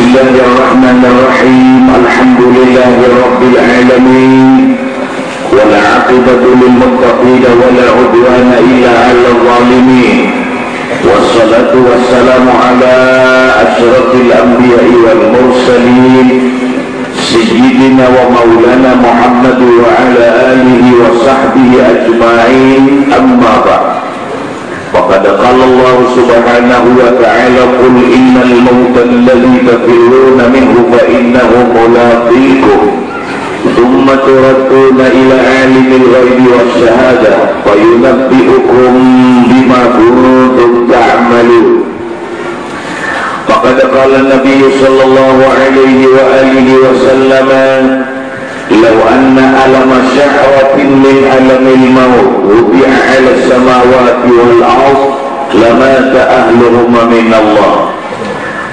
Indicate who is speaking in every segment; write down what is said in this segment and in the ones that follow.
Speaker 1: الله الرحمن الرحيم. الحمد لله رب العالمين. والعاقبة للمتقين ولا عدوان إلا على الظالمين. والصلاة والسلام على أشرف الأنبياء والمرسلين. سيدنا ومولانا محمد وعلى آله وصحبه أجمعين. أما بعد. وقد قال الله سبحانه وتعالى قل إن الموت الذي تفرون منه فإنه ملاقيكم. ثم تردون إلى عالم الغيب والشهادة فينبئكم بما كنتم تعملون. وقد قال النبي صلى الله عليه وآله وسلم لو أن ألم شعرة من ألم الموت وضع على السماوات والأرض لمات أهلهما من الله.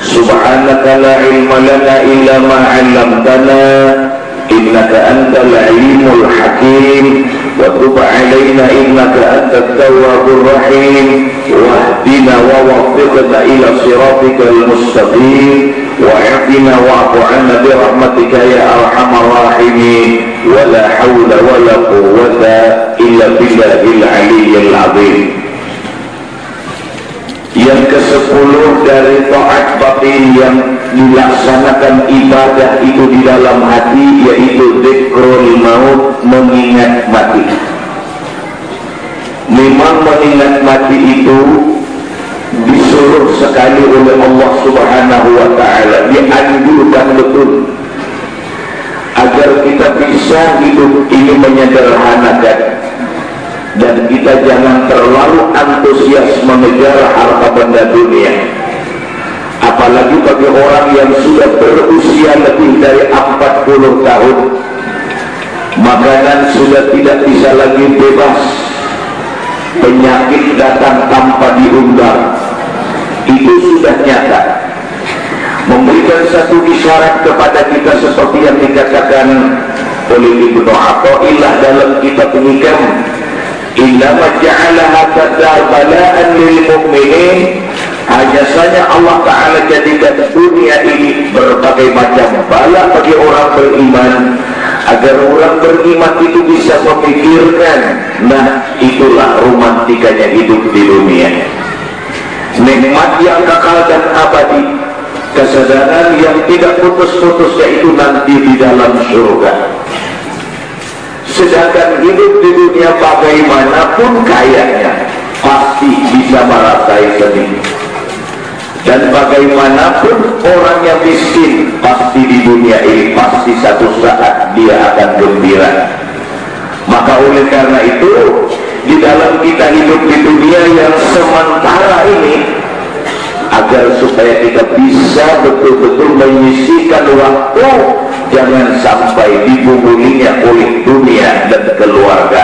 Speaker 1: سبحانك لا علم لنا إلا ما علمتنا. إنك أنت العليم الحكيم. وتب علينا إنك أنت التواب الرحيم. واهدنا ووفقنا إلى صراطك المستقيم. واعفنا واعف عنا برحمتك يا أرحم الراحمين. ولا حول ولا قوة إلا بالله العلي العظيم. Yang ke-10 dari taat batin yang dilaksanakan ibadah itu di dalam hati yaitu zikrul maut mengingat mati. Memang mengingat mati itu disuruh sekali oleh Allah subhanahu wa ta'ala. Dianjurkan betul agar kita bisa hidup ini menyederhanakan dan kita jangan terlalu antusias mengejar harta benda dunia. Apalagi bagi orang yang sudah berusia lebih dari 40 tahun. Makanan sudah tidak bisa lagi bebas. Penyakit datang tanpa diundang. Itu sudah nyata. Memberikan satu isyarat kepada kita seperti yang dikatakan oleh Ibnu Atta'illah dalam kitab Hikam Innama ja'alaha tadar bala'an lil mu'minin hanya saja Allah Ta'ala jadikan dunia ini berbagai macam bala bagi orang beriman agar orang beriman itu bisa memikirkan nah itulah romantikanya hidup di dunia. Nikmat yang kekal dan abadi kesadaran yang tidak putus-putus yaitu nanti di dalam surga sedangkan hidup di dunia bagaimanapun kayanya pasti bisa merasai sedih dan bagaimanapun orang yang miskin pasti di dunia ini pasti satu saat dia akan gembira. Maka oleh karena itu di dalam kita hidup di dunia yang sementara ini agar supaya kita bisa betul-betul menyisikan waktu jangan sampai dibubulinya oleh dunia dan keluarga.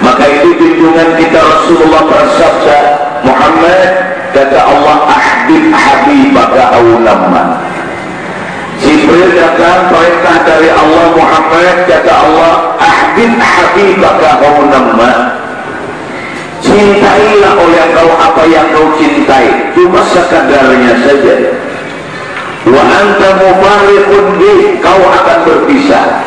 Speaker 1: Maka itu junjungan kita Rasulullah bersabda Muhammad kata Allah ahbib habibaka awlamma. Jibril datang perintah dari Allah Muhammad kata Allah ahbib habibaka awlamma. Cintailah oleh kau apa yang kau cintai. Cuma sekadarnya saja wa anta mufariqun bih kau akan berpisah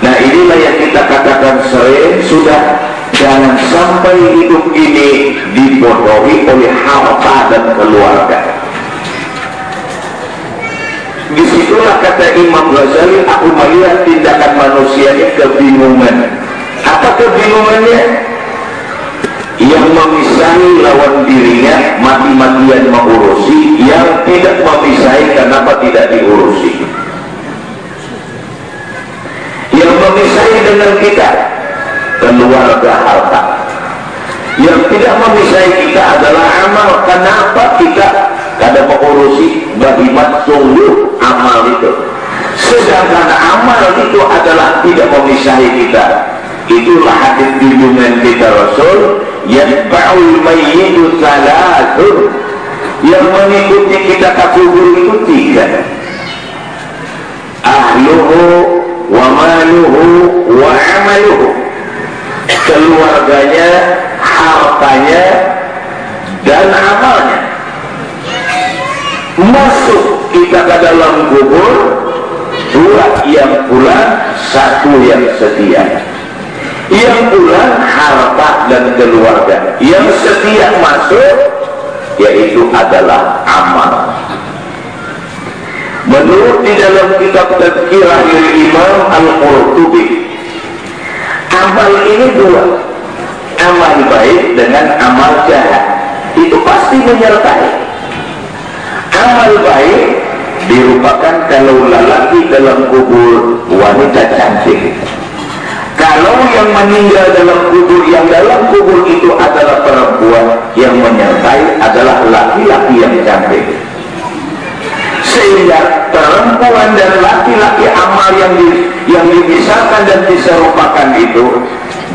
Speaker 1: nah inilah yang kita katakan sering sudah Jangan sampai hidup ini dibodohi oleh harta dan keluarga. Di situlah kata Imam Ghazali, aku melihat tindakan manusia ini kebingungan. Apa kebingungannya? Yang memisahi lawan dirinya, mati-matian mengurusi, yang tidak memisahi kenapa tidak diurusi. Yang memisahi dengan kita, keluarga harta. Yang tidak memisai kita adalah amal. Kenapa kita kada mengurusi? Bahimat sungguh amal itu? Sedangkan amal itu adalah tidak memisai kita. Itulah hadis junjungan kita Rasul yatba'ul mayyitu salatun yang mengikuti kita ke kubur itu tiga. Ahluhu wa maluhu wa amaluhu. Keluarganya, hartanya, dan amalnya. masuk kita ke dalam kubur dua yang pulang satu yang setia yang pulang harta dan keluarga. Yang setia masuk yaitu adalah amal. Menurut di dalam kitab Tadkirah Imam Al-Qurtubi amal ini dua. Amal baik dengan amal jahat. Itu pasti menyertai. Amal baik dirupakan kalau lelaki dalam kubur wanita cantik kalau yang meninggal dalam kubur yang dalam kubur itu adalah perempuan yang menyertai adalah laki-laki yang cantik. Sehingga perempuan dan laki-laki amal yang di, yang dipisahkan dan diserupakan itu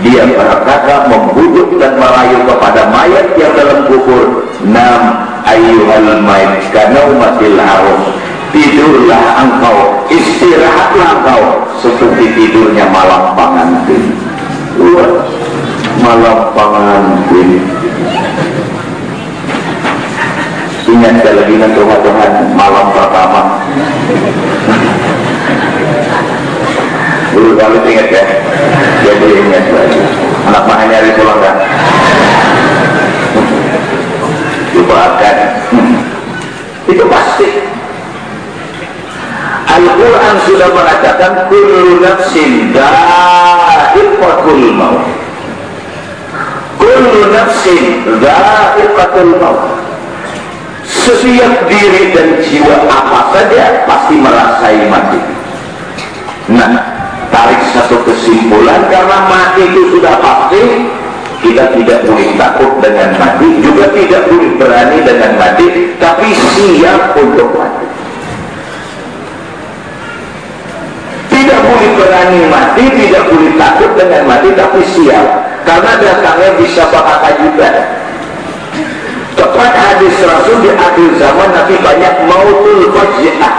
Speaker 1: dia berkata membujuk dan merayu kepada mayat yang dalam kubur nam ayyuhal mayat kanaumatil harus tidurlah engkau istirahatlah engkau seperti tidurnya malam pengantin. Malam pengantin. Ingat lagi nanti Tuhan malam pertama? Dulu kali ingat ya? Jadi ingat lagi. Anak mana nyari pulang kan didoakan itu pasti sudah mengatakan kullu nafsin dha'iqatul maut. Kullu nafsin dha'iqatul maut. Setiap diri dan jiwa apa saja pasti merasai mati. Nah tarik satu kesimpulan karena mati itu sudah pasti kita tidak boleh takut dengan mati juga tidak boleh berani dengan mati tapi siap untuk mati berani mati tidak boleh takut dengan mati tapi siap. Karena datangnya bisa bakal juga tepat hadis Rasul di akhir zaman nanti banyak mautul faj'ah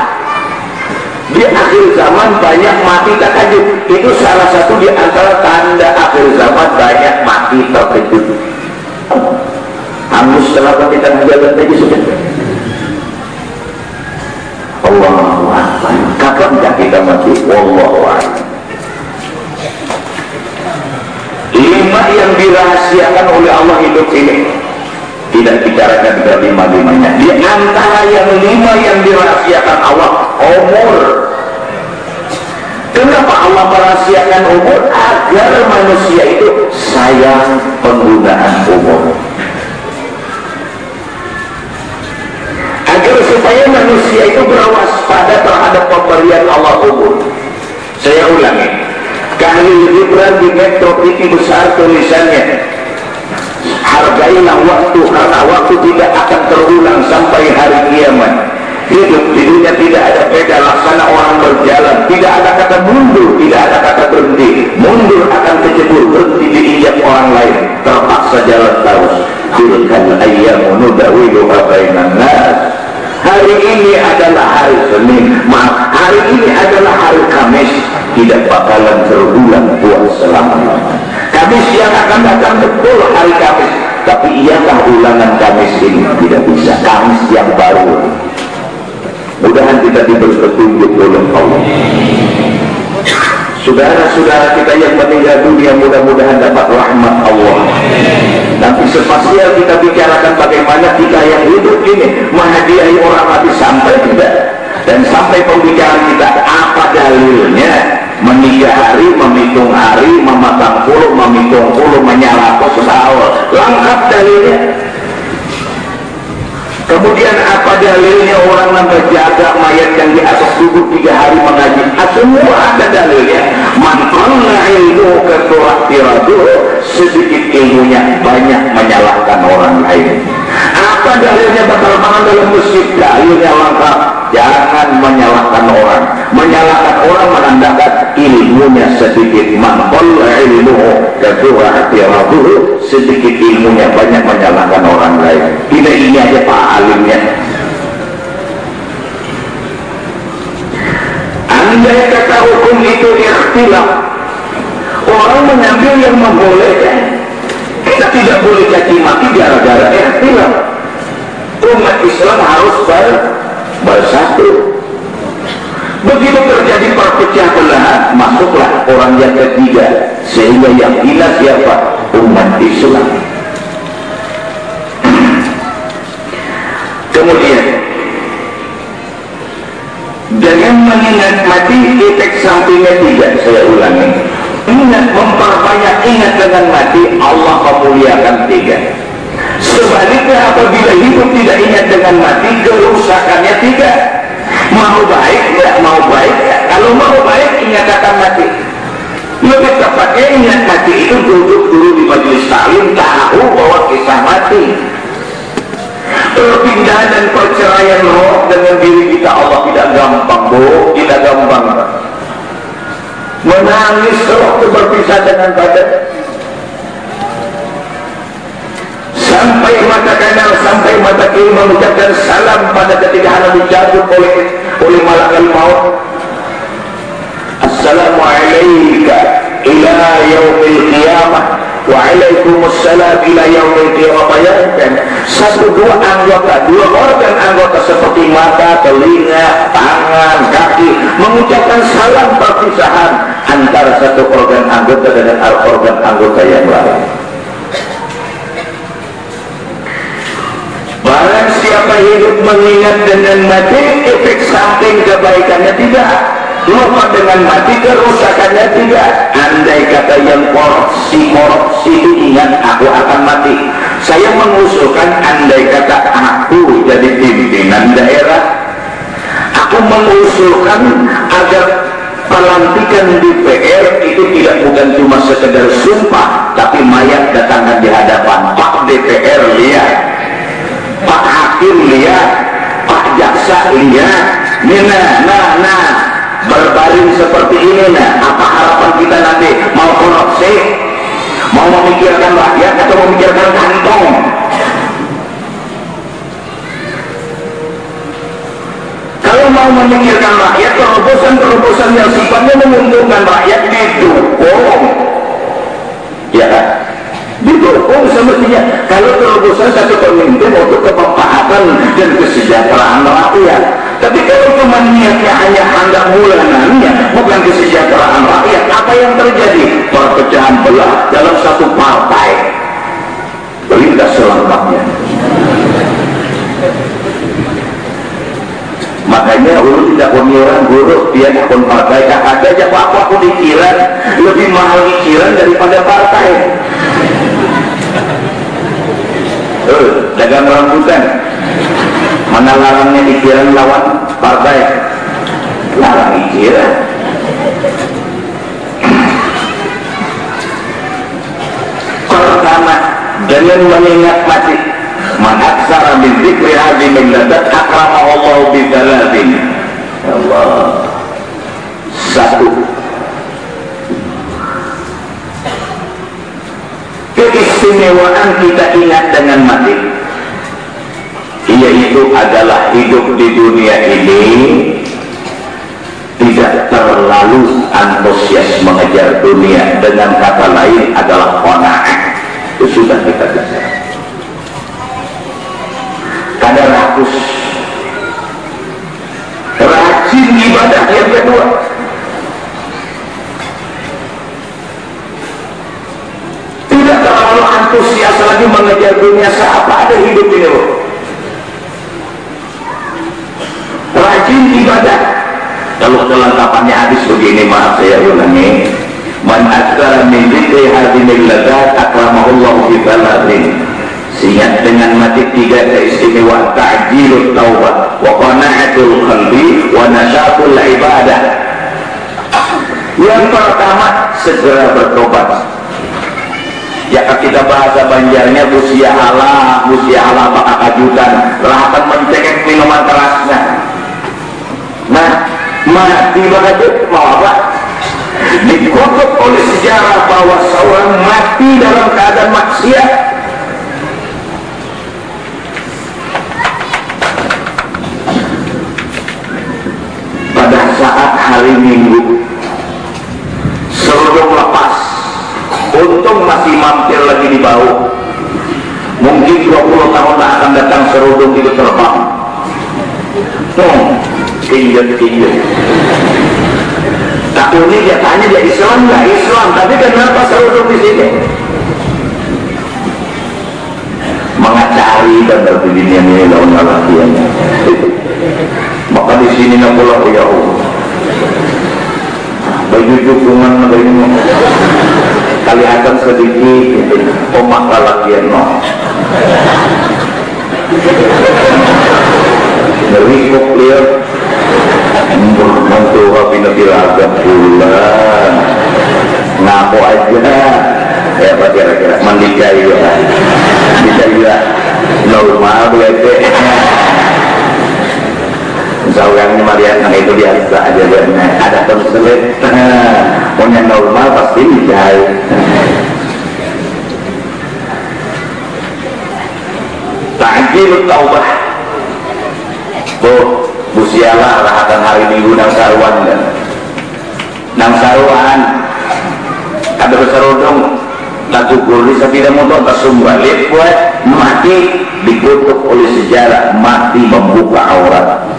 Speaker 1: di akhir zaman banyak mati terkejut itu salah satu di antara tanda akhir zaman banyak mati terkejut. Hangus setelah kita menjaga tadi sudah Allah kapan kita mati? Allah lima yang dirahasiakan oleh Allah hidup ini. Tidak bicarakan ke lima-limanya. Di antara yang lima yang dirahasiakan Allah umur. Kenapa Allah merahasiakan umur? Agar manusia itu sayang penggunaan umur agar supaya manusia itu berwaspada terhadap pemberian Allah umur saya ulangi Khalil Gibran di Metro TV besar tulisannya. Hargailah waktu karena waktu tidak akan terulang sampai hari kiamat. Hidup di dunia tidak ada beda laksana orang berjalan. Tidak ada kata mundur tidak ada kata berhenti. Mundur akan kecebur berhenti diinjak orang lain. Terpaksa jalan terus. Tilkan ayyamu nudawilu bainan nas hari ini adalah hari Senin. Maaf hari ini adalah hari Kamis. Tidak bakalan terulang buat selama-lamanya Kamis yang akan datang betul hari Kamis. Tapi iyakah ulangan Kamis ini? Tidak bisa. Kamis yang baru. Mudahan kita diberi petunjuk oleh Allah saudara-saudara kita yang meninggal dunia mudah-mudahan dapat rahmat Allah nanti spasial kita bicarakan bagaimana kita yang hidup ini menghadiahi orang mati sampai tidak dan sampai pembicaraan kita apa dalilnya meniga hari, memitung hari, mematang puluh, memitung puluh, menyala setahun. Lengkap dalilnya. Kemudian apa dalilnya orang menjaga mayat yang di atas tubuh tiga hari mengaji? Ah, semua ada dalilnya. Manfaatnya ilmu ketua tiradu sedikit ilmunya banyak menyalahkan orang lain. Apa dalilnya bakal makan dalam masjid? Dalilnya lengkap. Jangan menyalahkan orang. Menyalahkan orang menandakan ilmunya sedikit. Manfal ilmu kedua tiradu sedikit ilmunya banyak menyalahkan orang lain. Tidak ini aja Pak alimnya. Andai kata hukum itu ikhtilaf, orang mengambil yang membolehkan kita tidak boleh caci maki gara-gara ikhtilaf umat Islam harus ber bersatu. Begitu terjadi perpecah belahan masuklah orang yang ketiga sehingga yang hilang siapa? Umat Islam. Kemudian dengan mengingat mati efek sampingnya tiga saya ulangi. Ingat memperbanyak ingat dengan mati Allah memuliakan tiga sebaliknya apabila hidup tidak ingat dengan mati kerusakannya tiga mau baik tidak mau baik. Kalau mau baik ingat akan mati. Lebih tepatnya ingat mati itu duduk dulu di majelis salim tahu bahwa kisah mati. Perpindahan dan perceraian roh dengan diri kita Allah tidak gampang bu. Tidak gampang menangis roh itu berpisah dengan badan sampai mata kanan sampai mata kiri mengucapkan salam pada ketika anak dicabut oleh oleh malaikat maut. Assalamualaikum ila yaumil qiyamah. Wa alaikumussalam ila yaumil qiyamah. Bayangkan satu dua anggota dua organ anggota seperti mata, telinga, tangan, kaki mengucapkan salam perpisahan antara satu organ anggota dengan organ anggota yang lain siapa hidup mengingat dengan mati, efek samping kebaikannya tidak. Lupa dengan mati, kerusakannya tidak. Andai kata yang korupsi-korupsi itu ingat aku akan mati. Saya mengusulkan andai kata aku jadi pimpinan daerah. Aku mengusulkan agar pelantikan DPR itu tidak bukan cuma sekedar sumpah, tapi mayat datangkan di hadapan Pak DPR lihat Pak Hakim lihat Pak Jaksa lihat Nina, nah, nah berbaring seperti ini nah. Apa harapan kita nanti? Mau korupsi? Mau memikirkan rakyat atau memikirkan kantong? Kalau mau memikirkan rakyat terobosan-terobosan yang sifatnya menguntungkan rakyat didukung ya kan didukung semestinya kalau terobosan satu pemimpin untuk kemanfaatan dan kesejahteraan rakyat. Tapi kalau cuma niatnya hanya hendak bulanannya bukan kesejahteraan rakyat apa yang terjadi? Perpecahan belah dalam satu partai. Berlintas selengkapnya makanya dulu tidak pemikiran buruk dia pun partai. Ada aja apa aku dikiran. Lebih mahal dikiran daripada partai. Eh, dagang rambutan. Mana larangnya dikiran lawan partai? Larang dikiran. Pertama dengan mengingat mati man aksara min zikri akrama Allah bidalatin Allah. Satu. Keistimewaan kita ingat dengan mati. Yaitu adalah hidup di dunia ini tidak terlalu antusias mengejar dunia dengan kata lain adalah kona'ah itu sudah kita bicara kadar rakus. Rajin ibadah yang kedua. Tidak terlalu antusias lagi mengejar dunia siapa ada hidup ini loh rajin ibadah. Kalau kelengkapannya hadis begini maaf saya ulangi. Man aktsara min dzikri hadhil ladat akramahullahu fi baladin sehingga dengan mati tiga keistimewaan ta'jilut taubat wa qana'atul qalbi wa nasyatul ibadah. Yang pertama segera bertobat. Ya kita bahasa banjarnya usia ala usia ala maka kajutan. Rahatan mencekek minuman kerasnya. Nah mati begitu mau apa dikutuk oleh sejarah bahwa seorang mati dalam keadaan maksiat saat hari minggu serudung lepas untung masih mampir lagi di bau. Mungkin 20 tahun akan datang serudung itu terbang kinjat kinjat tak unik dia tanya dia Islam nggak Islam. Tapi kenapa selalu di sini? Mengacari dan berdirinya ini lawan latihan maka di sini nak pulang ya Allah baju dukungan kali akan sedikit omak lalakian no. Dari kuklir Mantu Rabi Nabi Agam bulan. Ngaku aja. Ya apa kira-kira? Mandi jaya Mandi jaya Normal berarti Misalnya melihat nah itu biasa aja dia ada tersulit punya normal pasti dijahit. Ta'jil taubah. Tuh Busialah rahatan hari minggu nang saruan dan Nang saruan Ada berserudung. Tak tukur di tidak motor tak balik buat mati dikutuk oleh sejarah mati membuka aurat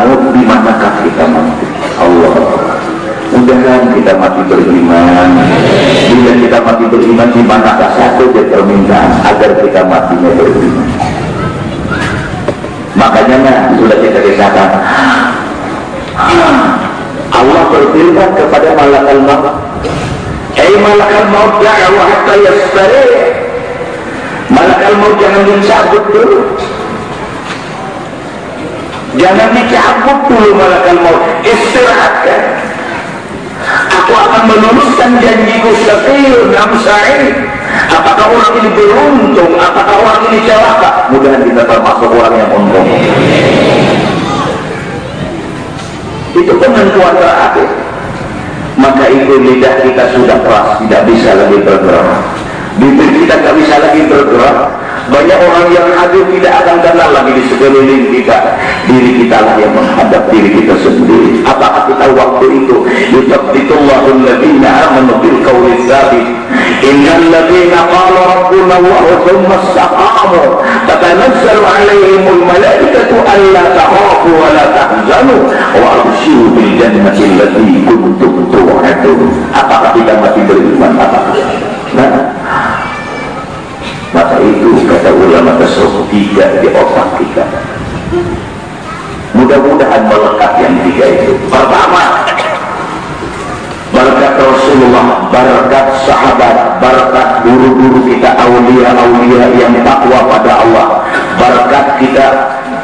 Speaker 1: tamut di manakah kita mati Allah. Mudah kita mati beriman. Bila kita mati beriman di manakah satu permintaan agar kita matinya beriman. Makanya nah, sudah kita kisahkan Allah berfirman kepada malaikat maut Hei malaikat maut da'wa hatta yastari Malaikat maut jangan dicabut dulu Jangan dicabut dulu malaikat maut. Istirahatkan. Aku akan meluluskan janjiku setir namsa'in. Apakah orang ini beruntung? Apakah orang ini celaka? Mudah kita termasuk orang yang untung. Itu penentuan terakhir. Maka itu lidah kita sudah keras, tidak bisa lagi bergerak. Bibir kita tidak bisa lagi bergerak banyak orang yang hadir tidak akan kenal lagi di sekeliling kita. Diri kita lah yang menghadap diri kita sendiri. Apakah kita waktu itu yutabbitullahu alladhina amanu bil qawli tsabit. Innal ladzina qala rabbuna Allah thumma istaqamu tatanazzalu alaihimul malaikatu alla takhafu wa la tahzanu wa abshiru bil jannati allati kuntum tu'adun. Apakah kita masih beriman? Apakah? Nah, maka itu kata ulama tasawuf tiga di otak kita mudah-mudahan melekat yang tiga itu. Pertama berkat Rasulullah berkat sahabat berkat guru-guru kita awliya-awliya yang takwa pada Allah. Berkat kita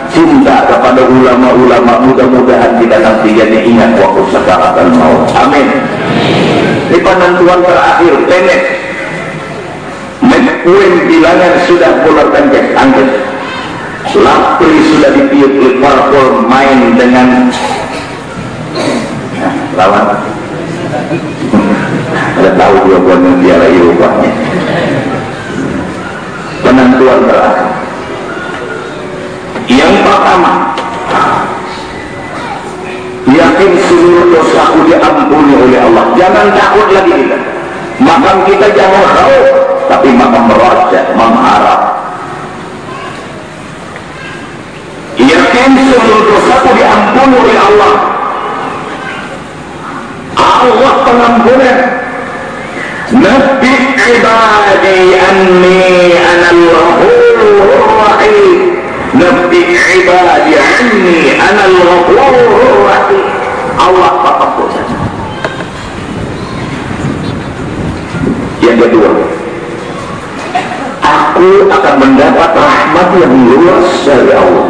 Speaker 1: cinta kepada ulama-ulama mudah-mudahan kita nanti jadi ingat waktu sekarang mau. Amin. Ini penentuan terakhir tenet Mengkuin bilangan sudah keluarkan cek angkat Lapri sudah ditiup Liverpool main dengan lawan. Ada tahu dua bulan lagi rupanya penentuan terakhir yang pertama yakin seluruh dosaku diampuni oleh Allah. Jangan takut lagi kita makam kita jangan tahu tapi makam merajat mengharap yakin seluruh dosaku diampuni oleh Allah. Allah pengampunan Nabi ibadi anni anal ghafurur rahim. Nabi ibadi anni anal ghafurur rahim. Allah pengampun yang kedua aku akan mendapat rahmat yang luas dari Allah.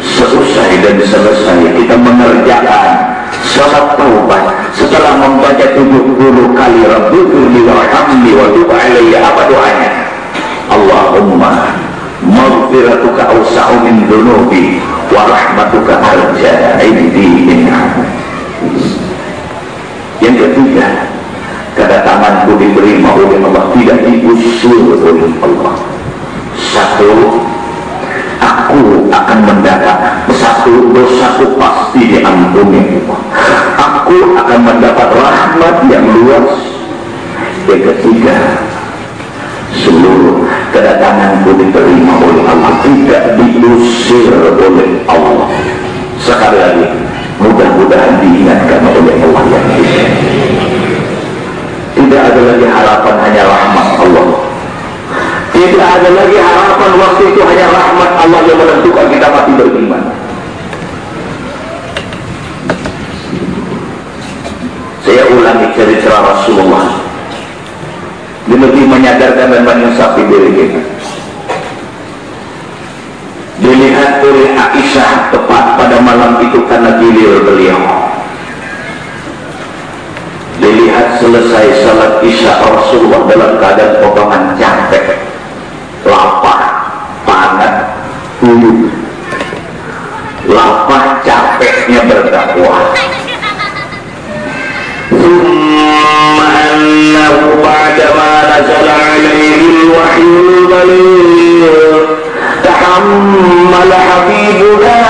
Speaker 1: Selesai dan selesai kita mengerjakan salat taubat. Setelah membaca 70 kali Rabbighfirli warhamni wa tub alayya apa doanya? Allahumma maghfiratuka awsa'u min dhunubi wa rahmatuka arja min yang ketiga kedatanganku diterima oleh Allah tidak diusir oleh Allah. Satu aku akan mendapat satu dosaku pasti diampuni. Aku akan mendapat rahmat yang luas. Yang ketiga seluruh kedatanganku diterima oleh Allah tidak diusir oleh Allah. Sekali lagi mudah-mudahan diingatkan oleh Allah yang tidak ada lagi harapan hanya rahmat Allah tidak ada lagi harapan waktu itu hanya rahmat Allah yang menentukan kita mati beriman. Saya ulangi cerita Rasulullah. Dia lebih menyadarkan dan menyesapi diri kita Dilihat oleh Aisyah tepat pada malam itu karena gilir beliau. Dilihat selesai salat Isya Rasulullah dalam keadaan potongan capek lapar, panas, bulu, lapar capeknya berdakwah. ثم أنه بعدما نزل عليه الوحي تحمل حبيبنا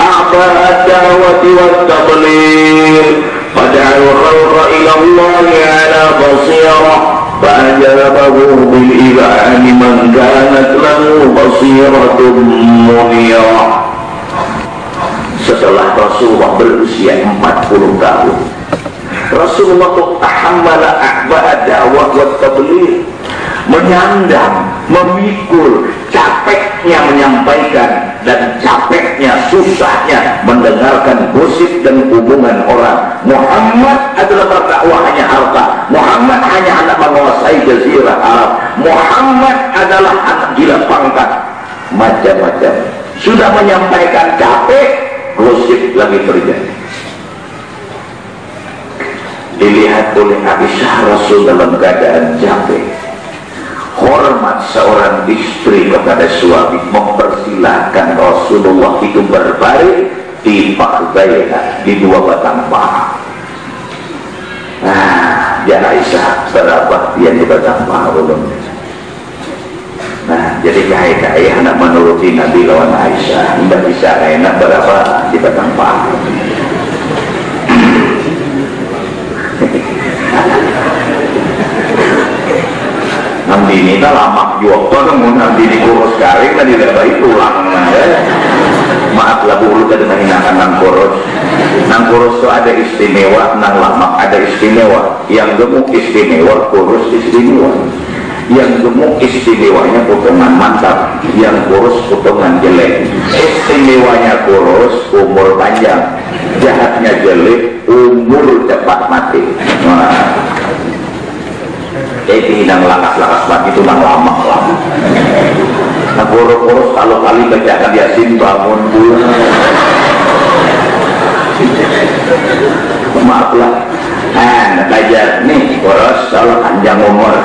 Speaker 1: أعباء الدعوة والتضليل فدعا الخلق إلى الله على بصيرة فأجابه بالإذعان من كانت له بصيرة منيرة setelah Rasulullah berusia 40 tahun Rasulullah tahammala a'ba'a da'wah wa tabligh menyandang, memikul capeknya menyampaikan dan capeknya, susahnya mendengarkan gosip dan hubungan orang. Muhammad adalah berdakwah hanya harta. Muhammad hanya anak menguasai jazirah Arab. Muhammad adalah anak gila pangkat. Macam-macam. Sudah menyampaikan capek gosip lagi terjadi. Dilihat oleh Aisyah Rasul dalam keadaan capek hormat seorang istri kepada suami mempersilahkan Rasulullah itu berbaring di Pakbaiha di dua batang paha. Nah ya Aisyah berapa dia di batang paha belum. Nah jadi kaya-kaya anak menuruti Nabi lawan Aisyah tidak bisa enak berapa di batang paha ini tak lama. Juga namun nanti ini kurus garing tadi tidak baik tulang ya. maaf lah bulu kita menghinakan nang kurus nang kurus itu ada istimewa nang lama ada istimewa. Yang gemuk istimewa kurus istimewa. Yang gemuk istimewanya potongan mantap. Yang kurus potongan jelek. Istimewanya kurus umur panjang. Jahatnya jelek umur cepat mati. Nah, jadi nang lakas-lakas mati itu nang lama-lama nah kurus-kurus kalau kali bacakan yasin bangun bulan maaflah nah belajar. Nih kurus kalau panjang umur.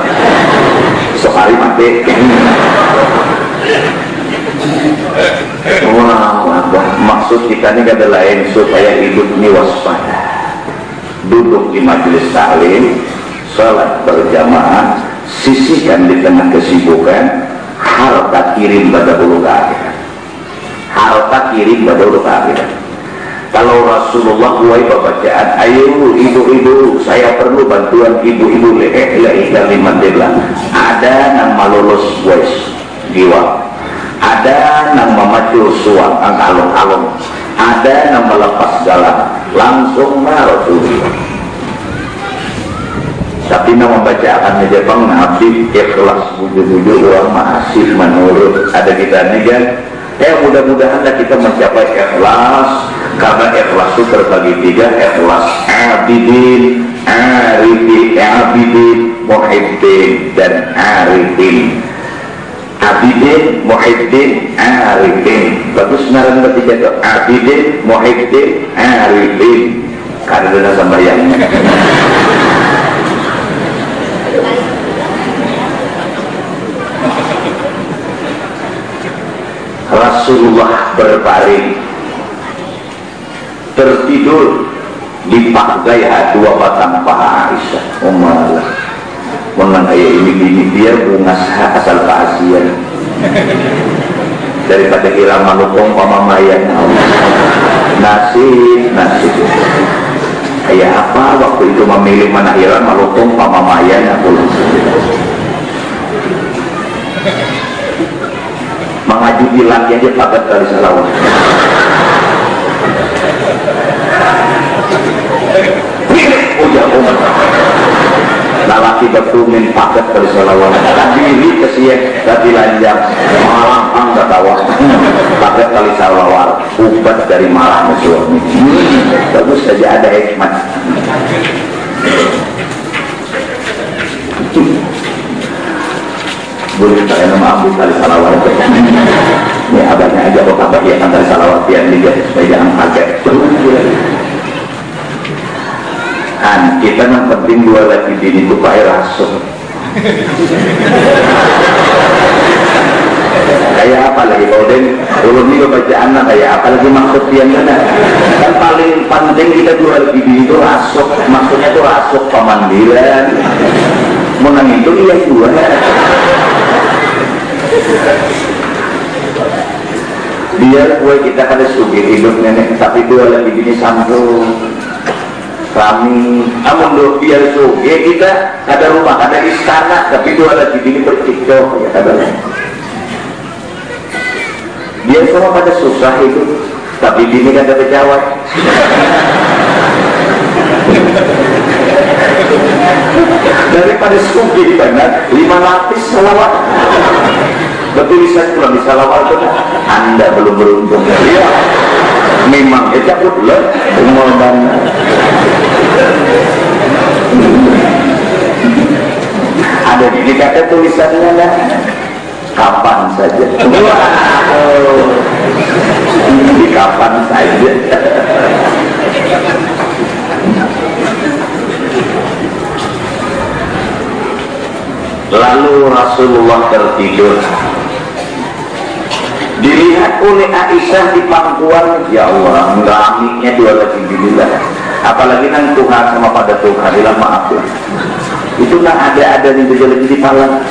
Speaker 1: Sekali mati. Wow, maksud kita ini lain supaya hidup ini waspada. Duduk di majelis taklim sholat berjamaah sisihkan di tengah kesibukan harta kirim pada bulu akhirat. Harta kirim pada bulu kalau Rasulullah mulai bacaan ayo ibu-ibu saya perlu bantuan ibu-ibu leh limantillah ada nama lulus wes jiwa. Ada nama maju suang ang alung-alung ada nama lepas galang langsung Rasulullah tapi nama bacaan Jepang nabi ikhlas buju-buju orang masih menurut ada kita nih kan? Eh mudah-mudahan kita mencapai ikhlas karena ikhlas itu terbagi tiga ikhlas abidin arifin abidin muhibbin dan arifin. Abidin muhibbin arifin. Bagus ngaran ketiga itu abidin muhibbin arifin. Karena sambayangnya Rasulullah berbaring. Tertidur di pakaian dua batang paha Aisyah. Oh malah. Mengan ayah ini bini dia bunga asal keasian. Daripada hilang malukong pamamayan nasib nasib. Ayah apa? Waktu itu memilih mana hilang malukong pamamayan aku mengaju hilang aja pakai kali salawat ujar umat lalaki bertumin paket dari salawat diri kesia tadi lanjang malam ang ketawa paket kali salawat ubat dari malam suami bagus saja ada hikmat boleh saya nama abu kali salawat. Ya abahnya aja kok abah ya kali salawat yang dia supaya jangan pakai. Kan kita yang penting dua lagi bini itu pakai kayak apa lagi kalau den ulun ini bacaan kayak apa lagi maksud yang mana kan paling penting kita dua lagi bini itu rasuk maksudnya itu rasuk pemandilan. Menang itu iya dua biar gue kita pada sugi hidup nenek. Tapi dua lagi bini sambung kami namun do biar suge kita ada rumah ada istana. Tapi dua lagi ini bertiktok ya kada dia semua pada susah itu tapi bini kada berjawab daripada suge banget lima lapis salawat betul bisa pulang di salawat anda belum beruntung. Ya memang ya cabut lah. Umur dan ada di kata tulisannya kan kapan saja. Di kapan saja. Lalu Rasulullah tertidur dilihat oleh Aisyah di pangkuan ya Allah ngamiknya dua lagi bilillah apalagi nang Tuhan sama pada Tuhan bilang maaf lah itu nang ada-ada di lagi di palang.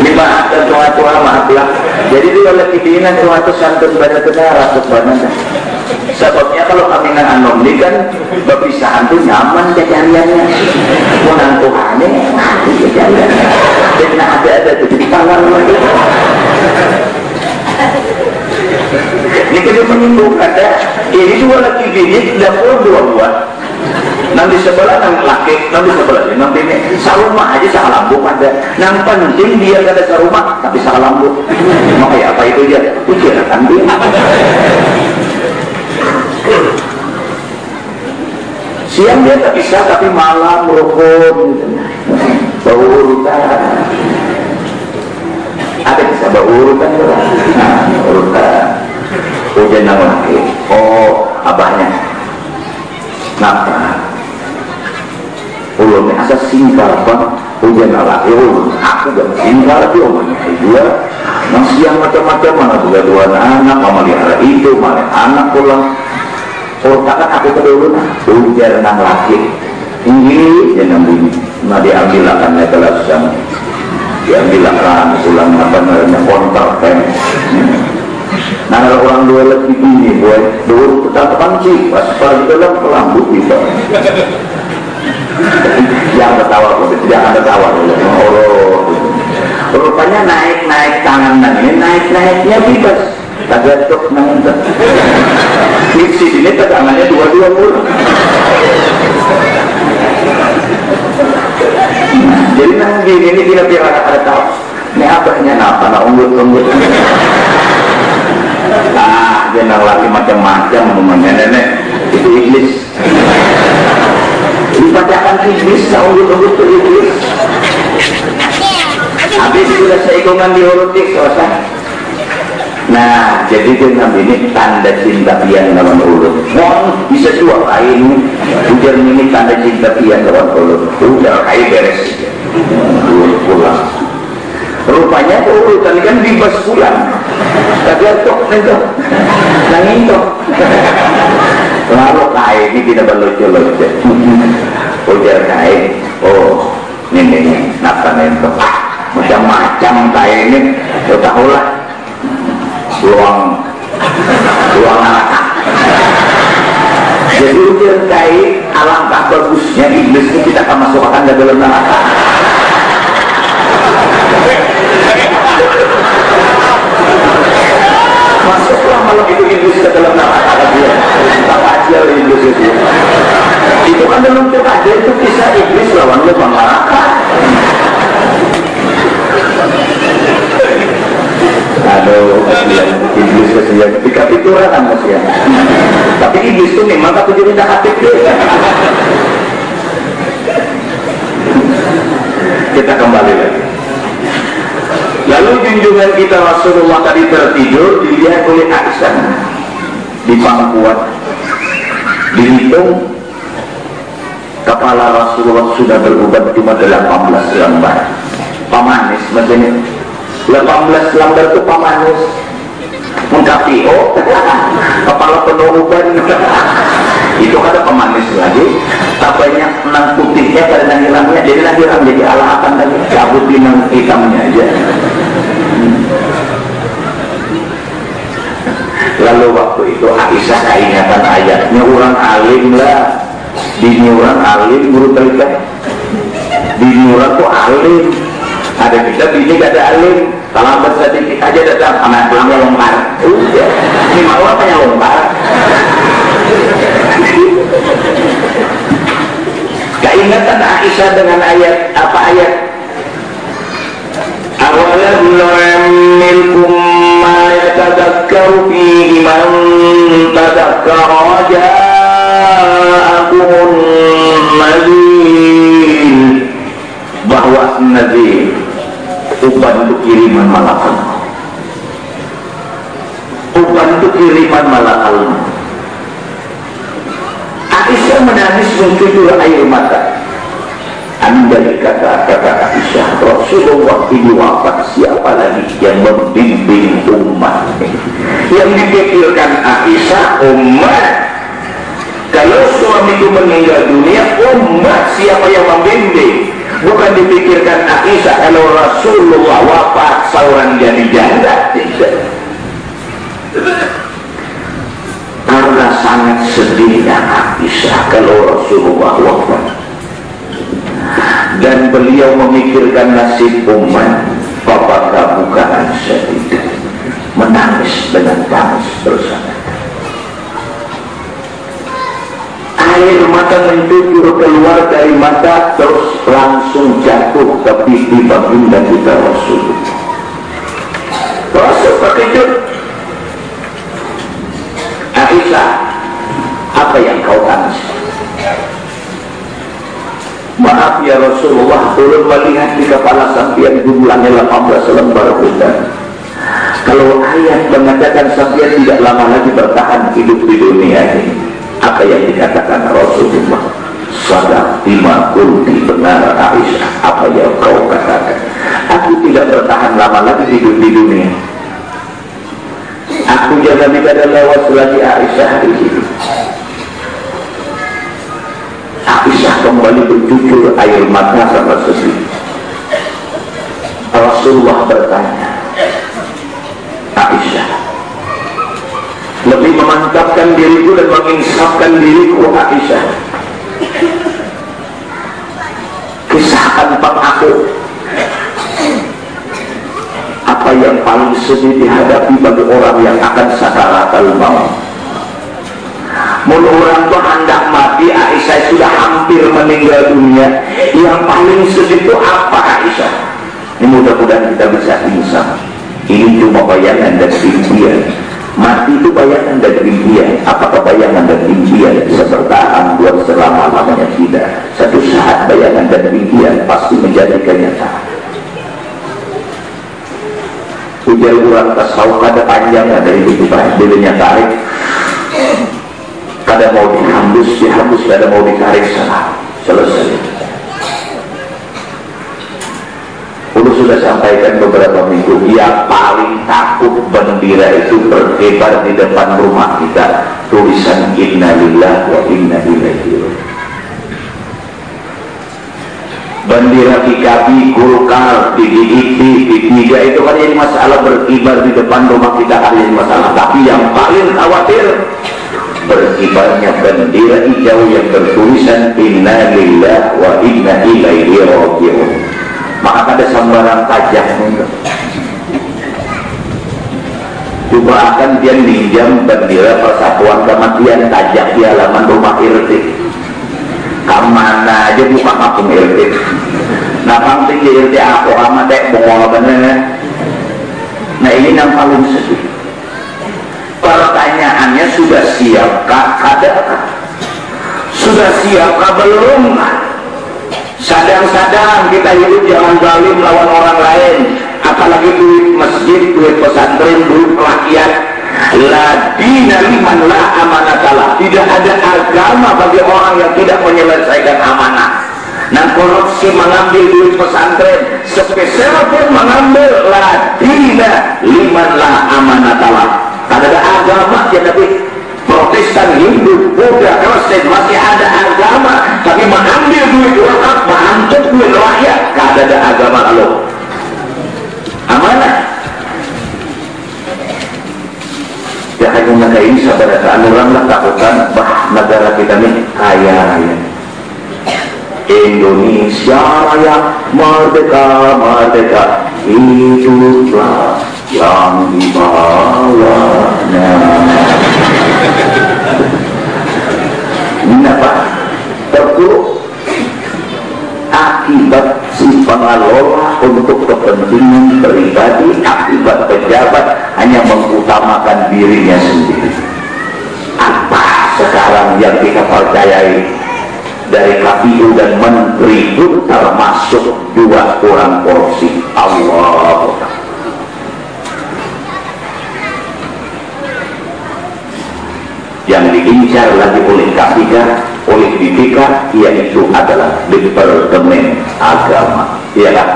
Speaker 1: Ini dan Tuhan Tuhan maaf lah. Jadi dua lagi dinan Tuhan itu santun pada benar ratus banget sebabnya kalau kami nang anomali kan berpisahan tuh nyaman kejadiannya. Mau nang Tuhan mati kejadiannya jadi ada-ada tuh di palang lagi ini kita menyinggung ada ini dua laki bini dapur dua buat nanti sebelah nang laki nanti sebelah ini nanti ini. Saluma aja salah lambung ada. Nang penting dia kada sarumah tapi salah lambung. Makanya apa itu dia? Pikiran dia. Siang dia tak bisa tapi malam rukun bau urutan ada bisa bau urutan nah, urutan hujan lagi oh abahnya. Ngapa ulun asa singkar apa hujan lagi ulun aku gak singkar tapi omongnya dua yang siang macam-macam mana juga dua anak memelihara itu malah anak pulang. Oh kan aku kedulu ujar nang laki. Ini jangan bunyi nah diambil akan telah sama diambil akan pulang apa namanya kontrak kan. Nah kalau orang dua lagi ini buat dua tetap panci pas di dalam kelambut bisa yang ketawa jangan ketawa oh rupanya naik-naik tangan dan ini naik-naiknya bebas. Tak tuk nanti fiksi ini tegangannya dua-dua mulu nah, nanti ini kira-kira ada tahu. Ini abahnya apa? Nah unggul-unggul nah dia lagi macam-macam namanya nenek itu iblis dibacakan iblis nah unggul-unggul itu iblis habis sudah seikungan diurutik selesai nah jadi dengan ini tanda cinta pian lawan ulut mau bisa dua kain ujar ini tanda cinta pian lawan ulut ujar kain beres ulut pulang rupanya ulut tadi kan bebas pulang tapi itu itu nangin itu lalu kain ini tidak berlucu-lucu. Ujar kain. Oh ini ini nafsan itu macam-macam kayak ini. Ya tahu lah ruang ruang neraka jadi ujian kait alangkah bagusnya iblis itu kita akan masukkan ke dalam neraka malam itu iblis ke dalam neraka dia tak aja iblis itu itu kan dalam aja itu kisah iblis lawan lubang neraka Aduh. Iblis kasihan. Dikapiturakan kasihan. Tapi iblis itu memang tak tujuh minta hati Kita kembali lagi. Lalu junjungan kita Rasulullah tadi tertidur dilihat oleh Aisyah. Di pangkuan. Dihitung kepala Rasulullah sudah berubah cuma 18 lembar. Pamanis maksudnya. 18 lembar itu pamanis mengkapi oh kepala penuh uban lagi tapanya nang putihnya pada nang hilangnya jadi nang hilang jadi ala akan lagi. Cabut di nang hitamnya aja. Lalu waktu itu Aisyah keingatan ayatnya orang alim lah. Di orang alim guru terikat di orang tuh alim. Ada kita bini gak ada alim. Kalau sedikit aja datang anak tulangnya longgar udah. Ini mau apa yang longgar keingatan Aisyah dengan ayat apa ayat? Awalam nu'ammilkum ma yatadakkaru fihi man tadakkara ja'akumun nazir bahwa nazir Uban itu kiriman malakal. Uban itu kiriman malakal Aisyah menangis mencucur air mata. Andai kata kata Aisyah Rasulullah ini wafat siapa lagi yang membimbing umat Yang dipikirkan Aisyah umat. Kalau suamiku meninggal dunia umat siapa yang membimbing? Bukan dipikirkan Aisyah kalau Rasulullah wafat seorang jadi janda tidak karena sangat sedihnya Aisyah kalau Rasulullah wafat dan beliau memikirkan nasib umat apakah bukan sedih. Menangis dengan tangis bersama. Air mata mencucur keluar dari mata terus langsung jatuh ke pipi baginda kita Rasulullah. Rasul terkejut Aisyah apa yang kau tangis? Maaf ya Rasulullah Ulun melihat di kepala sampian jumlahnya 18 lembar hutan Kalau ayat mengatakan sampian tidak lama lagi bertahan hidup di dunia ini apa yang dikatakan Rasulullah? Sadar lima kulti benar Aisyah apa yang kau katakan? Aku tidak bertahan lama lagi hidup di dunia aku jaga tidak lewat lagi Aisyah di situ Aisyah kembali bercucur air mata sama sesi Rasulullah bertanya Aisyah lebih memantapkan diriku dan menginsafkan diriku Aisyah. Kisahkan pak aku apa yang paling sedih dihadapi bagi orang yang akan sakaratul maut Mulu orang tua hendak mati Aisyah sudah hampir meninggal dunia. Yang paling sedih itu apa Aisyah? Ini mudah-mudahan kita bisa insaf Ini cuma bayangan dan impian Mati itu bayangan dan impian Apakah bayangan dan impian bisa Ujar kurang tasawuf ada panjangnya dari kehidupan Dirinya tarik. Kada mau dihambus dihambus kada mau ditarik salah. Selesai. Udah sudah sampaikan beberapa minggu yang paling takut bendera itu berkibar di depan rumah kita. Tulisan innalillah wa inna ilaihi bendera PKB, Golkar, PDIP, P3 itu kan jadi masalah berkibar di depan rumah kita kan jadi masalah. Tapi yang paling khawatir berkibarnya bendera hijau yang bertulisan Inna Lillah wa Inna Ilaihi Raji'un. Maka ada sambaran pajak coba akan dia minjam bendera persatuan kematian tajak di halaman rumah RT kamana aja buka kampung RT nah penting di aku amat dek bongol bener nah ini yang paling sedih pertanyaannya sudah siapkah adakah sudah siapkah belum sadang-sadang kita hidup jangan zalim lawan orang lain apalagi duit masjid, duit pesantren, duit pelakian la dina liman la amanatalah tidak ada agama bagi orang yang tidak menyelesaikan amanah. Nah korupsi mengambil duit pesantren. Spesial pun mengambil la kayak ini sahabat orang lah takutan bah negara kita ini kaya raya. Indonesia Raya merdeka merdeka. Hiduplah yang dibawanya ini apa? Akibat si pengelola untuk kepentingan pribadi akibat pejabat hanya mengutamakan dirinya sendiri. Apa sekarang yang kita percayai dari KPU dan menteri itu termasuk dua orang korupsi Allah yang diincar lagi oleh KPK oleh BPK yaitu adalah Departemen Agama. Iya kan?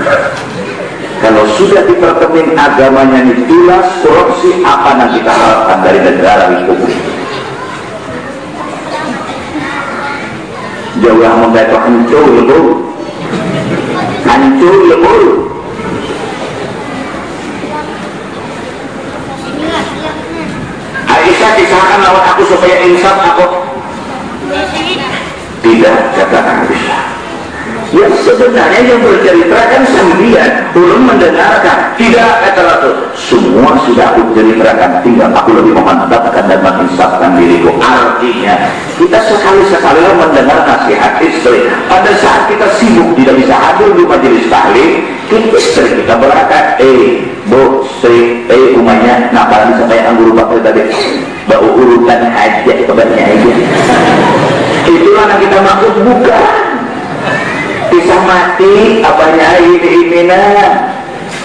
Speaker 1: kalau sudah Departemen Agamanya jelas korupsi apa yang kita harapkan dari negara Republik jauh yang hancur lebur hancur lebur Aisyah kisahkan lawan aku supaya insaf aku tidak. Kata Aisyah ya sebenarnya yang bercerita kan sendirian belum mendengarkan. Tidak kata Rasul semua sudah aku ceritakan tinggal aku lebih memantapkan dan menginsafkan diriku. Artinya kita sekali-sekali mendengar nasihat istri. Pada saat kita sibuk tidak bisa hadir di majelis tahlim kita istri kita berangkat eh bu istri eh umanya nah bisa kayak anggur bakal tadi? Bau urutan hajat kebanyakan aja. Itulah yang kita maksud bukan mati apanya ini ini nah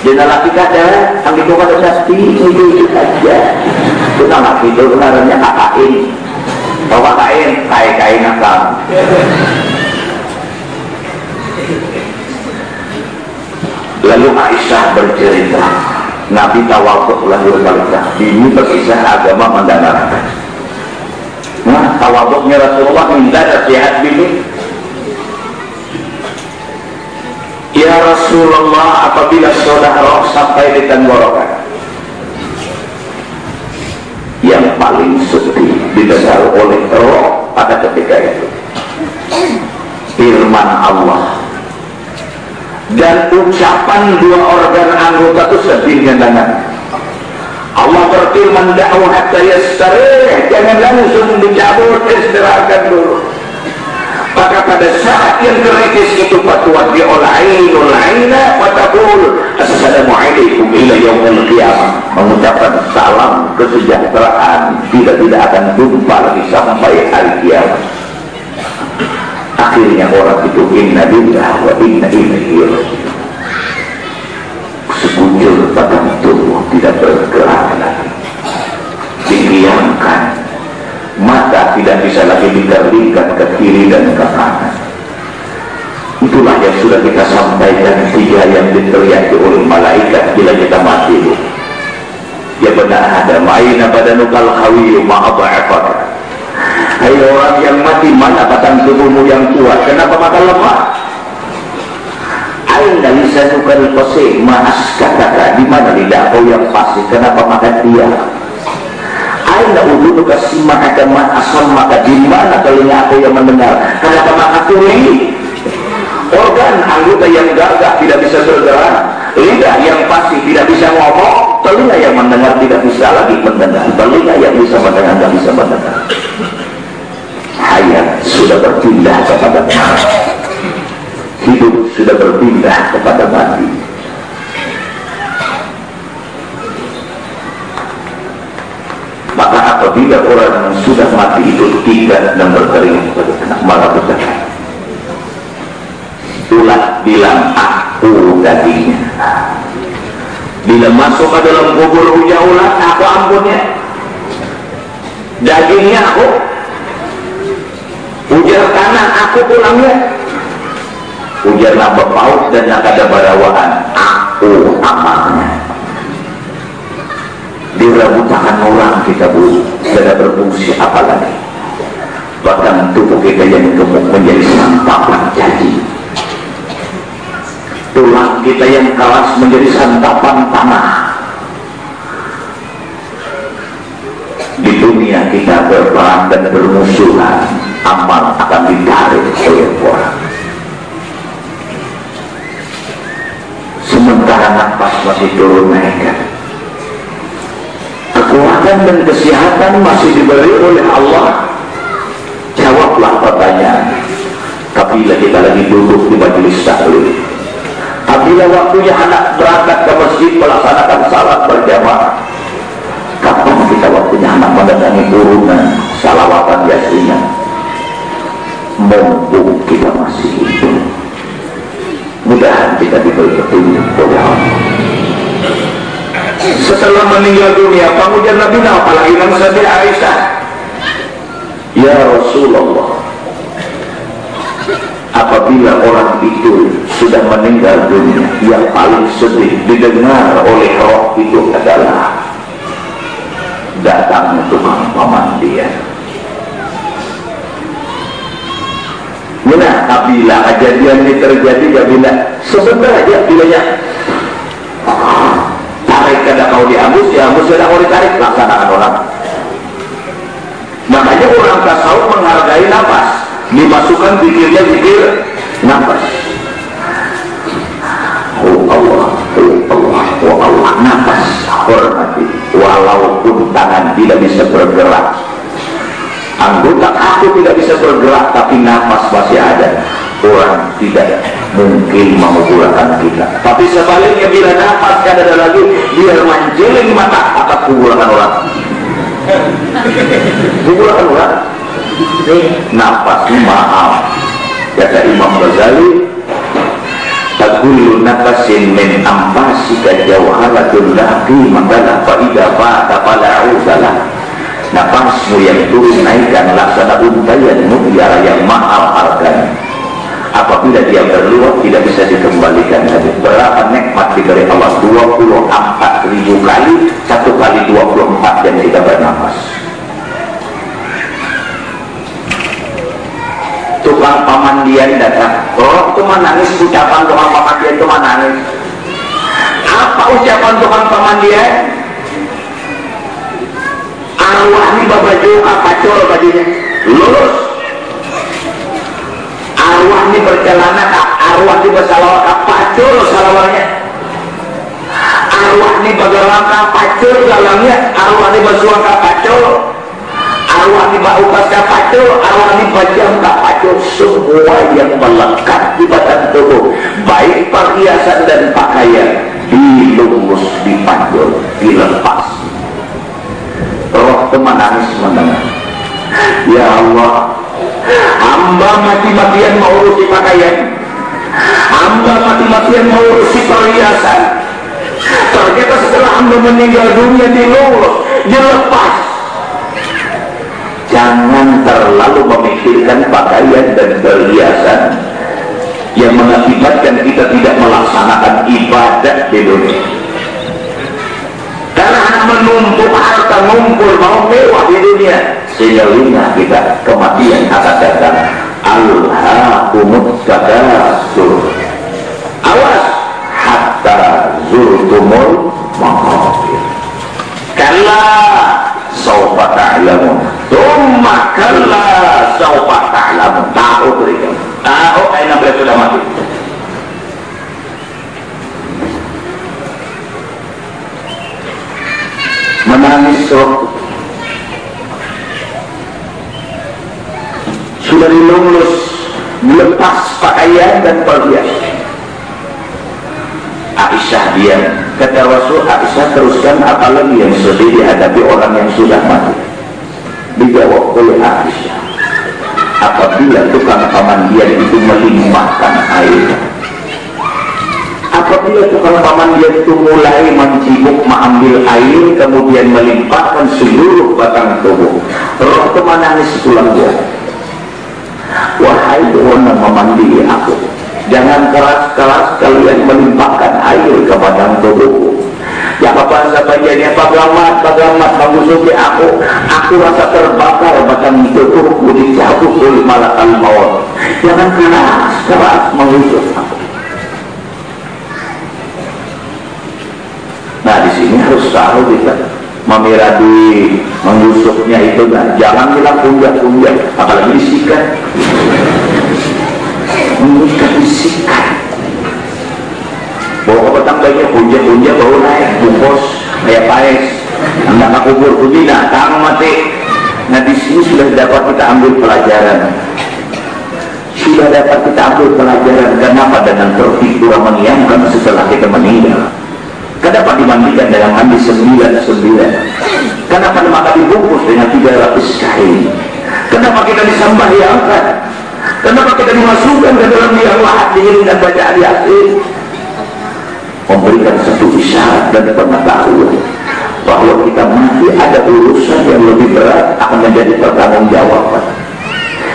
Speaker 1: Jangan laki kada, ambil kau kada pasti itu aja. Kita laki itu kenaranya kakain, bawa kain, kain kain nakal. lalu Aisyah bercerita Nabi tawafuk lahir balik ini berkisah agama mendalam nah tawafuknya Rasulullah minta nasihat bini Ya Rasulullah apabila saudara sampai di tenggorokan yang paling sedih didengar oleh roh pada ketika itu firman Allah. Dan ucapan dua organ anggota itu sedihnya dengan Allah berfirman dakwah hatta yastarih jangan langsung dicabut istirahatkan dulu maka pada saat yang kritis itu fatwa di ainul aina wa taqul assalamualaikum ila yaumil qiyamah. Mengucapkan salam kesejahteraan. Tidak tidak akan jumpa lagi sampai hari kiamat. Akhirnya orang itu inna lillah wa inna ilaihi raji'un. Sekujur badan tubuh tidak bergerak lagi. Didiamkan mata tidak bisa lagi digerlingkan ke kiri dan ke kanan. Itulah yang sudah kita sampaikan tiga yang diteriaki oleh malaikat bila kita mati ya benar ada ma'ina badanukal khawiyu ma'adha'afaka Hai orang yang mati mana batang tubuhmu yang kuat? Kenapa mata lemah? Aina lisanuka al-qasih ma'askataka di mana lidahmu yang fasih kenapa maka dia Aina udunuka sima'aka ma'asammaka di mana telinga aku yang mendengar? Kenapa maka tuli organ anggota yang gagah tidak bisa bergerak. Lidah yang pasti tidak bisa ngomong. Telinga yang mendengar tidak bisa lagi mendengar. Telinga yang bisa mendengar tidak bisa mendengar. Hayat sudah berpindah kepada mati hidup sudah berpindah kepada mati maka apabila orang yang sudah mati itu tidak dan berkeringat malah berkata ulat bilang aku dagingnya. Bila masuk ke dalam kubur uja ulat aku ampunnya. Dagingnya aku. Ujar tanah aku pulangnya ujar nambah paut dan ada barawaan. Aku amalnya dirabutakan orang kita bu. Tidak berfungsi apa lagi? Bahkan tubuh kita yang gemuk menjadi santapan jadi. Tulang kita yang keras menjadi santapan tanah. Di dunia kita berperang dan bermusuhan amal akan ditarik oleh orang. Sementara nafas masih turun naikkan kekuatan dan kesehatan masih diberi oleh Allah. Jawablah pertanyaan. Apabila kita lagi duduk di majelis taklim apabila waktunya anak berangkat ke masjid melaksanakan salat berjamaah kapan kita waktunya anak mendatangi turunan salawatan yasinan mumpung kita masih hidup. Mudahan kita diberi petunjuk oleh Allah setelah meninggal dunia pengujian Nabi apalagi Imam Sadi Aisyah. Ya Rasulullah apabila orang itu sudah meninggal dunia yang paling sedih didengar oleh roh itu adalah datangnya tukang pemandian Bila apabila kejadian ini terjadi ya bila sebentar aja bilanya kau diambus diambus kada kau ditarik laksanakan orang. Makanya orang tasawuf menghargai nafas. Dimasukkan pikirnya pikir nafas. Oh Allah oh Allah oh Allah nafas. Hormati walaupun tangan tidak bisa bergerak. Anggota aku tidak bisa bergerak tapi nafas masih ada orang tidak mungkin memukulakan kita. Tapi sebaliknya bila nafas tidak ada lagi dia manjilin mata akan pukulakan orang. Pukulakan orang. Nafas maaf. Kata Imam Ghazali Tagullu nafasin min ampasika jawharatun laki makalah fa'idha fa'ata fala'udalah nafasmu yang turun naikkan laksana untayan mutiara yang mahal harganya apabila dia berluar tidak bisa dikembalikan. Lagi berapa nikmat diberi Allah? 24 ribu kali satu kali 24 yang kita bernafas tukang pamandian datang. Oh itu nangis ucapan tukang pamandian itu nangis. Apa ucapan tukang pamandian arwah ini babaju apa? Col bajunya? Lulus arwah ini berjalanan arwah ini bersalawat apa col salawatnya. Arwah ini bagaimana pacul dalamnya arwah ini bersuara pacul. Arwah ini baukas pacul. Arwah ini bajam pacul. Semua yang melekat di badan tubuh. Baik perhiasan dan pakaian. Dilungkus dipacul dilepas. Roh teman nangis mendengar ya Allah hamba mati-matian mau urusi pakaian. Hamba mati-matian mau urusi perhiasan. Ternyata setelah hamba meninggal dunia dilulus dilepas jangan terlalu memikirkan pakaian dan perhiasan yang mengakibatkan kita tidak melaksanakan ibadah di dunia. Karena menumpuk harta ngumpul mau mewah di dunia sehingga lina kita kematian akan datang. Alhaakumut takasur awas hatta zurtumul maqabir. Kalla sawfa ta'lamun. Thumma kalla sawfa ta'lamun. Tahu berikan tahu aina beliau sudah mati. Menangis waktu sudah dilulus lepas pakaian dan perhiasan Aisyah dia kata Rasul Aisyah teruskan apalagi yang sedih dihadapi orang yang sudah mati. Dijawab oleh Aisyah apabila tukang pamandian itu melimpahkan air apabila tukang pamandian itu mulai mencibuk mengambil air kemudian melimpahkan seluruh batang tubuh roh itu menangis pulang dia wahai orang memandiri aku jangan keras-keras kalian melimpahkan air ke badan tubuhku. Ya apa bagiannya bagamat bagamat mengusuki aku. Aku rasa terbakar badan tubuhku dicabut oleh malakal maut jangan keras-keras mengusuk aku. Nah di sini harus tahu kita memiradi mengusuknya itu kan jangan bilang punjak-punjak apalagi disikat. Mengikat disikat. Bawa petang baiknya punjak-punjak bawa naik bungkus kayak paes. Anak kubur kudina tak mati. Nah di sini sudah dapat kita ambil pelajaran. Sudah dapat kita ambil pelajaran kenapa dengan tertidur mengiamkan setelah kita meninggal Kenapa dimandikan dengan mandi sembilan sembilan? Kenapa maka dibungkus dengan tiga lapis kain? Kenapa kita disambahyangkan? Kenapa kita dimasukkan ke dalam liang lahat dan bacaan yasin? Memberikan satu isyarat dan pengetahuan bahwa kita mati ada urusan yang lebih berat akan menjadi pertanggungjawaban.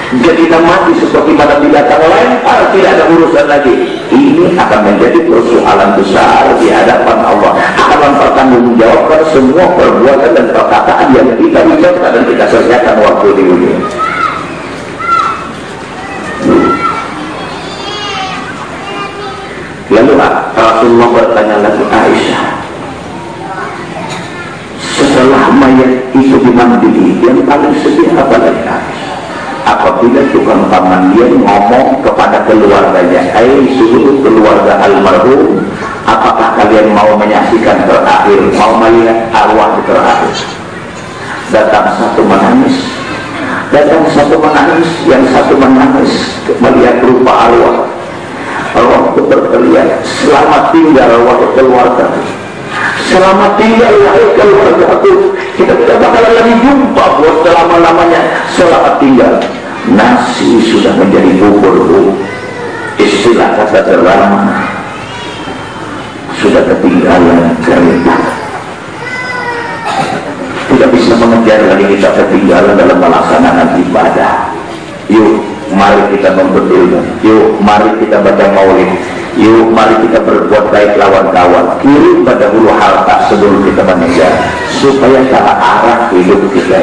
Speaker 1: Jika kita mati seperti pada binatang lempar tidak ada urusan lagi. Ini akan menjadi persoalan besar di hadapan Allah. Akan mempertanggungjawabkan semua perbuatan dan perkataan yang kita ucapkan dan kita selesaikan waktu di dunia. Lalu Rasulullah bertanya lagi Aisyah Setelah mayat itu dimandiri Yang paling sedih apa lagi apabila tukang dia ngomong kepada keluarganya hai seluruh keluarga almarhum apakah kalian mau menyaksikan terakhir mau melihat arwah terakhir? Datang satu menangis. Datang satu menangis yang satu menangis melihat rupa arwah. Arwah itu berteriak selamat tinggal wahai keluarga. Selamat tinggal wahai keluarga aku. Kita tidak bakalan lagi jumpa buat selama-lamanya selamat tinggal nasi sudah menjadi bubur istilah kata terlama sudah ketinggalan kereta tidak bisa mengejar lagi kita ketinggalan dalam melaksanakan ibadah. Yuk mari kita ilmu. Yuk mari kita baca maulid. Yuk mari kita berbuat baik lawan kawan kirim pada hulu harta sebelum kita meninggal supaya salah arah hidup kita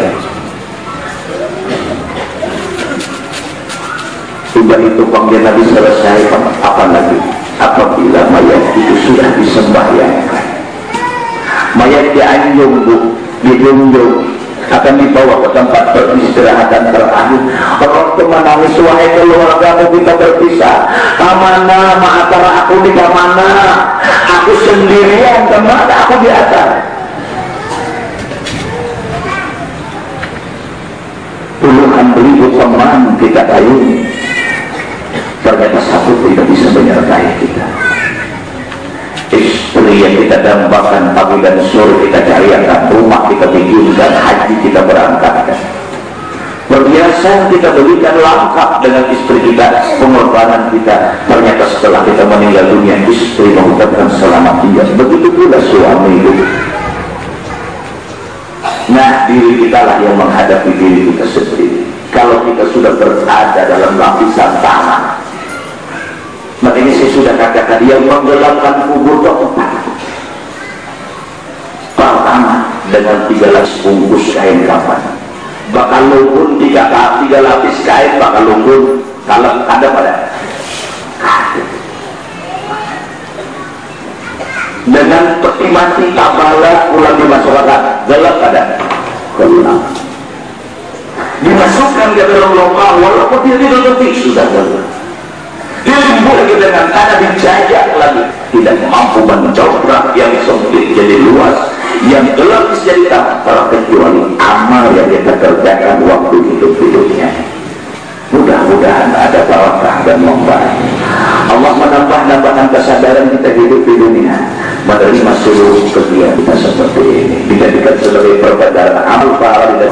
Speaker 1: sudah itu panggilan Nabi selesai apa lagi? Apabila mayat itu sudah disembahyangkan mayat dianjung bu dijunjung akan dibawa ke tempat peristirahatan terakhir orang itu menangis wahai keluarga kita berpisah. Ke mana antara aku di mana? Aku sendirian ke mana aku di atas? Puluhan ribu teman kita kayuni ternyata satu tidak bisa menyertai kita. Istri yang kita dambakan pagi dan sore kita carikan rumah kita bikinkan haji kita berangkatkan. Perhiasan kita berikan lengkap dengan istri kita pengorbanan kita. Ternyata setelah kita meninggal dunia istri mengucapkan selamat tinggal. Begitu pula suami itu. Nah diri kita lah yang menghadapi diri kita sendiri. Kalau kita sudah berada dalam lapisan tanah maka ini saya sudah katakan yang menggelapkan kubur keempat. Pertama dengan tiga lapis bungkus kain kapan. Bakal lumpur tiga, tiga lapis kain bakal lumpur kalau ada pada. Dengan peti mati tabala ulang di masyarakat gelap pada. Gelap. Dimasukkan ke dalam lokal walaupun dia tidak ngerti sudah gelap lagi dengan tanah dijajah lagi. Tidak mampu mencobrak yang sempit jadi luas yang gelap jadi tak kecuali amal yang kita kerjakan waktu hidup-hidupnya mudah-mudahan ada barakah dan membaik Allah menambah-nambahkan kesadaran kita hidup di dunia. Menerima seluruh kegiatan kita seperti ini. Dijadikan sebagai perbedaan amal pahala dan